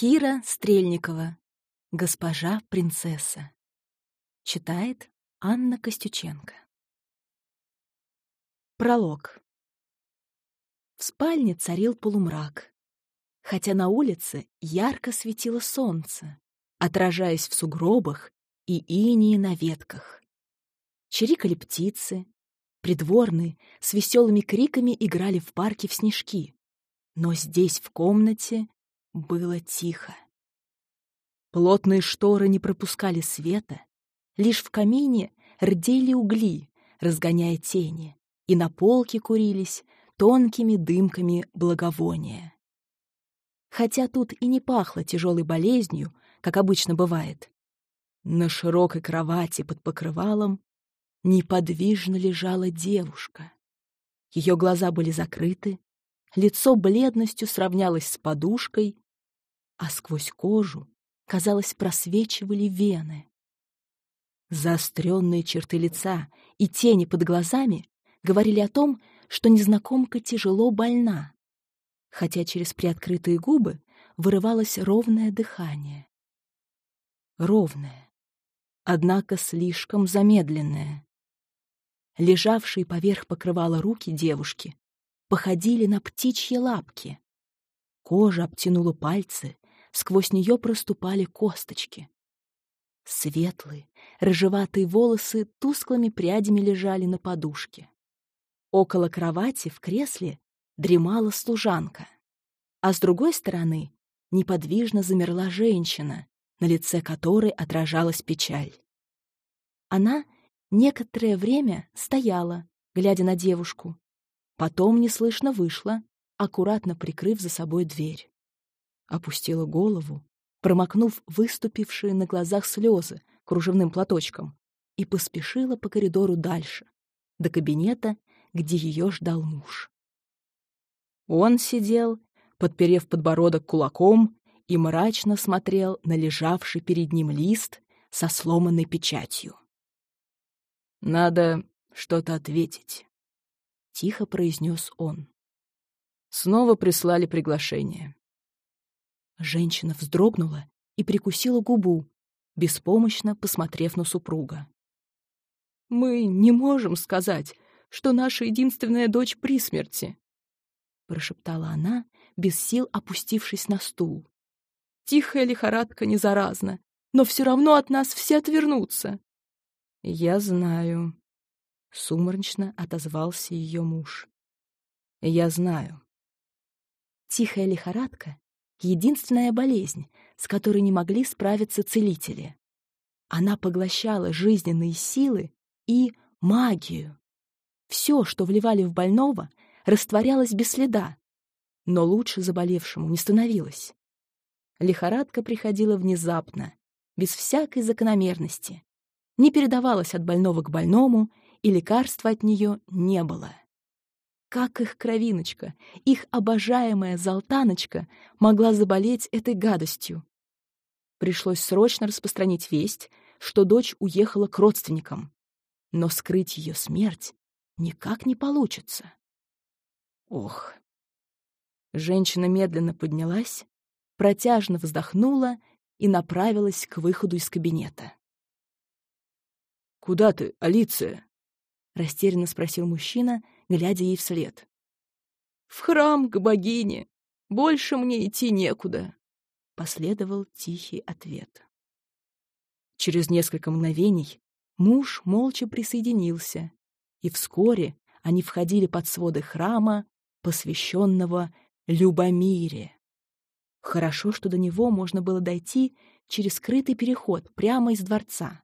Кира Стрельникова. Госпожа принцесса. Читает Анна Костюченко. Пролог. В спальне царил полумрак, хотя на улице ярко светило солнце, отражаясь в сугробах и инии на ветках. Чирикали птицы, придворные с веселыми криками играли в парке в снежки, но здесь, в комнате, было тихо. Плотные шторы не пропускали света, лишь в камине рдели угли, разгоняя тени, и на полке курились тонкими дымками благовония. Хотя тут и не пахло тяжелой болезнью, как обычно бывает. На широкой кровати под покрывалом неподвижно лежала девушка. Ее глаза были закрыты, лицо бледностью сравнялось с подушкой, а сквозь кожу, казалось, просвечивали вены. Заостренные черты лица и тени под глазами говорили о том, что незнакомка тяжело больна, хотя через приоткрытые губы вырывалось ровное дыхание. Ровное, однако слишком замедленное. Лежавшие поверх покрывала руки девушки походили на птичьи лапки. Кожа обтянула пальцы, сквозь нее проступали косточки. Светлые, рыжеватые волосы тусклыми прядями лежали на подушке. Около кровати в кресле дремала служанка, а с другой стороны неподвижно замерла женщина, на лице которой отражалась печаль. Она некоторое время стояла, глядя на девушку, потом неслышно вышла, аккуратно прикрыв за собой дверь опустила голову, промокнув выступившие на глазах слезы кружевным платочком, и поспешила по коридору дальше, до кабинета, где ее ждал муж. Он сидел, подперев подбородок кулаком, и мрачно смотрел на лежавший перед ним лист со сломанной печатью. «Надо что-то ответить», — тихо произнес он. Снова прислали приглашение. Женщина вздрогнула и прикусила губу, беспомощно посмотрев на супруга. «Мы не можем сказать, что наша единственная дочь при смерти», прошептала она, без сил опустившись на стул. «Тихая лихорадка не заразна, но все равно от нас все отвернутся». «Я знаю», — сумрачно отозвался ее муж. «Я знаю». Тихая лихорадка единственная болезнь, с которой не могли справиться целители. Она поглощала жизненные силы и магию. Все, что вливали в больного, растворялось без следа, но лучше заболевшему не становилось. Лихорадка приходила внезапно, без всякой закономерности, не передавалась от больного к больному, и лекарства от нее не было. Как их кровиночка, их обожаемая Золтаночка могла заболеть этой гадостью? Пришлось срочно распространить весть, что дочь уехала к родственникам. Но скрыть ее смерть никак не получится. Ох. Женщина медленно поднялась, протяжно вздохнула и направилась к выходу из кабинета. «Куда ты, Алиция?» — растерянно спросил мужчина — глядя ей вслед. «В храм к богине! Больше мне идти некуда!» — последовал тихий ответ. Через несколько мгновений муж молча присоединился, и вскоре они входили под своды храма, посвященного Любомире. Хорошо, что до него можно было дойти через скрытый переход прямо из дворца.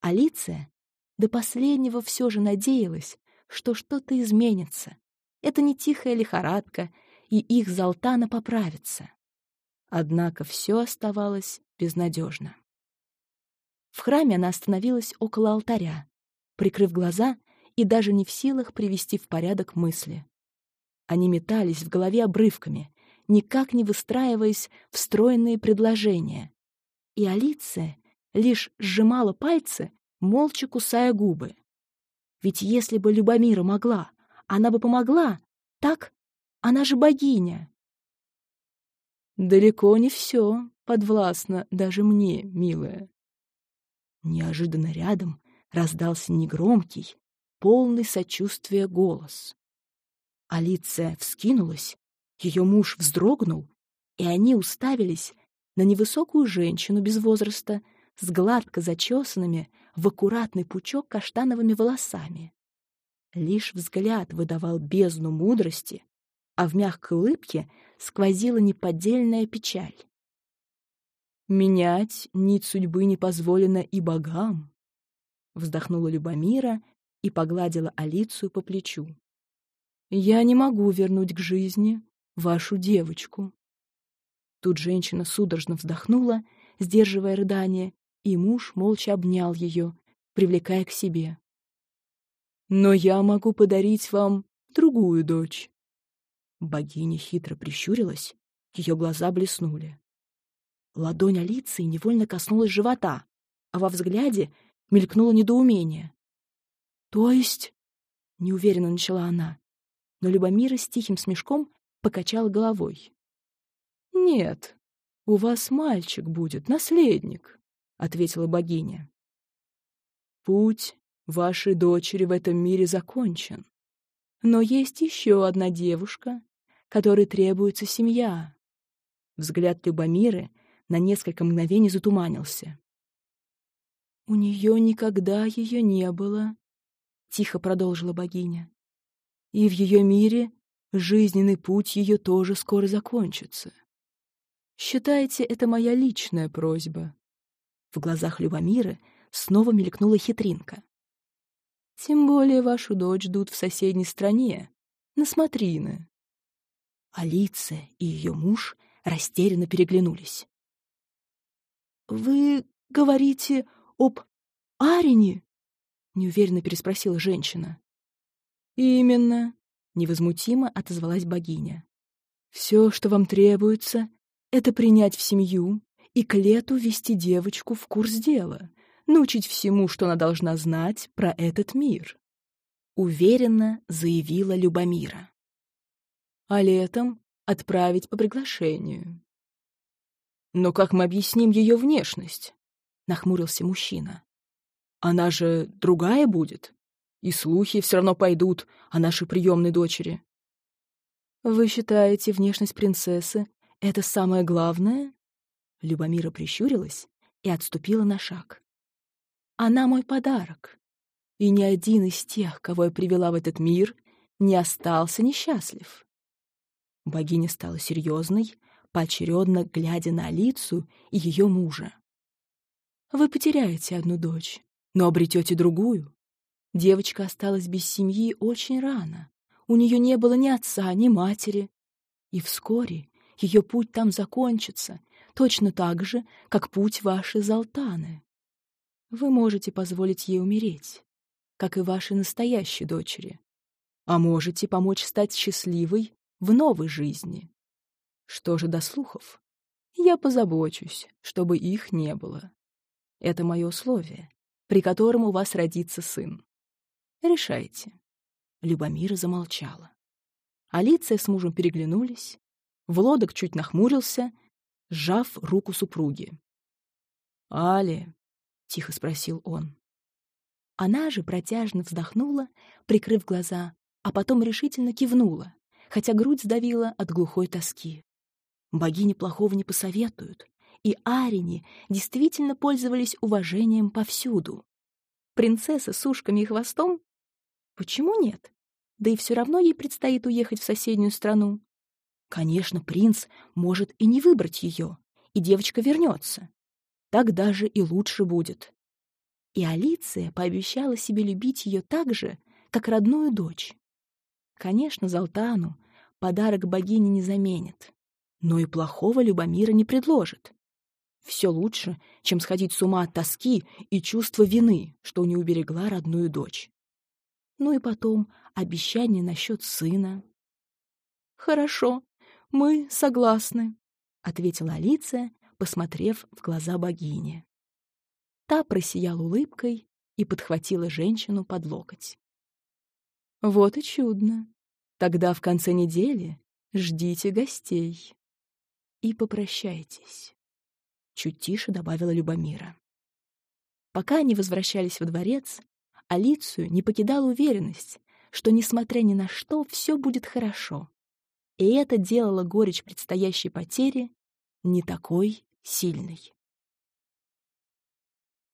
Алиция до последнего все же надеялась, что что-то изменится. Это не тихая лихорадка, и их Золтана поправится. Однако все оставалось безнадежно. В храме она остановилась около алтаря, прикрыв глаза и даже не в силах привести в порядок мысли. Они метались в голове обрывками, никак не выстраиваясь в стройные предложения. И Алиция лишь сжимала пальцы, молча кусая губы. Ведь если бы Любомира могла, она бы помогла, так? Она же богиня. далеко не все подвластно даже мне, милая. Неожиданно рядом раздался негромкий, полный сочувствия голос. Алиция вскинулась, ее муж вздрогнул, и они уставились на невысокую женщину без возраста с гладко зачесанными в аккуратный пучок каштановыми волосами. Лишь взгляд выдавал бездну мудрости, а в мягкой улыбке сквозила неподдельная печаль. «Менять нить судьбы не позволено и богам», — вздохнула Любомира и погладила Алицию по плечу. «Я не могу вернуть к жизни вашу девочку». Тут женщина судорожно вздохнула, сдерживая рыдание, и муж молча обнял ее, привлекая к себе. «Но я могу подарить вам другую дочь». Богиня хитро прищурилась, ее глаза блеснули. Ладонь Алиции невольно коснулась живота, а во взгляде мелькнуло недоумение. «То есть...» — неуверенно начала она, но Любомира с тихим смешком покачала головой. «Нет, у вас мальчик будет, наследник», — ответила богиня. «Путь вашей дочери в этом мире закончен. Но есть еще одна девушка, которой требуется семья». Взгляд Любомиры на несколько мгновений затуманился. «У нее никогда ее не было», тихо продолжила богиня. И в ее мире жизненный путь ее тоже скоро закончится. Считайте, это моя личная просьба. В глазах Любомиры снова мелькнула хитринка. Тем более вашу дочь ждут в соседней стране, на смотрины. Алиция и ее муж растерянно переглянулись. «Вы говорите об Арине?» — неуверенно переспросила женщина. «Именно», — невозмутимо отозвалась богиня. «Все, что вам требуется, это принять в семью и к лету вести девочку в курс дела, научить всему, что она должна знать про этот мир», — уверенно заявила Любомира. «А летом отправить по приглашению». «Но как мы объясним ее внешность?» — нахмурился мужчина. Она же другая будет. И слухи все равно пойдут о нашей приемной дочери. Вы считаете, внешность принцессы — это самое главное? Любомира прищурилась и отступила на шаг. Она мой подарок. И ни один из тех, кого я привела в этот мир, не остался несчастлив. Богиня стала серьезной, поочередно глядя на Алицу и ее мужа. Вы потеряете одну дочь, но обретете другую. Девочка осталась без семьи очень рано. У нее не было ни отца, ни матери. И вскоре ее путь там закончится, точно так же, как путь вашей Залтаны. Вы можете позволить ей умереть, как и вашей настоящей дочери, а можете помочь стать счастливой в новой жизни. Что же до слухов? Я позабочусь, чтобы их не было. Это мое условие при котором у вас родится сын. Решайте. Любомира замолчала. Алиция с мужем переглянулись. Влодок чуть нахмурился, сжав руку супруги. «Али?» — тихо спросил он. Она же протяжно вздохнула, прикрыв глаза, а потом решительно кивнула, хотя грудь сдавила от глухой тоски. Богини плохого не посоветуют, и Арини действительно пользовались уважением повсюду. Принцесса с ушками и хвостом? Почему нет? Да и все равно ей предстоит уехать в соседнюю страну. Конечно, принц может и не выбрать ее, и девочка вернется. Так даже и лучше будет. И Алиция пообещала себе любить ее так же, как родную дочь. Конечно, Залтану подарок богини не заменит, но и плохого Любомира не предложит. Все лучше, чем сходить с ума от тоски и чувства вины, что не уберегла родную дочь. Ну и потом обещание насчет сына. «Хорошо, мы согласны», — ответила Алиция, посмотрев в глаза богини. Та просияла улыбкой и подхватила женщину под локоть. «Вот и чудно. Тогда в конце недели ждите гостей». и попрощайтесь», — чуть тише добавила Любомира. Пока они возвращались во дворец, Алицию не покидала уверенность, что, несмотря ни на что, все будет хорошо. И это делало горечь предстоящей потери не такой сильной.